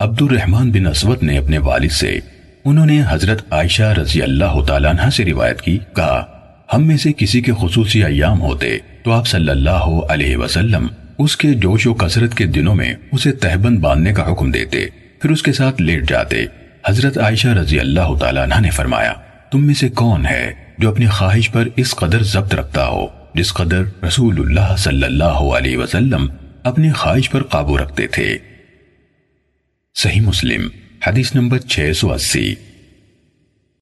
عبد الرحمن بن اسود نے اپنے والد سے، انہوں نے حضرت عائشہ رضی اللہ تعالیٰ عنہ سے روایت کی، کہا، ہم میں سے کسی کے خصوصی ایام ہوتے تو آپ صلی اللہ علیہ وسلم اس کے جوش و کثرت کے دنوں میں اسے تہبند باندھنے کا حکم دیتے، پھر اس کے ساتھ لیٹ جاتے۔ حضرت عائشہ رضی اللہ تعالیٰ عنہ نے فرمایا، تم میں سے کون ہے جو اپنی خواہش پر اس قدر ضبط رکھتا ہو، جس قدر رسول اللہ صلی اللہ علیہ وسلم اپنی خواہش پر قابو رکھتے تھے؟ صحیح مسلم حدیث نمبر 680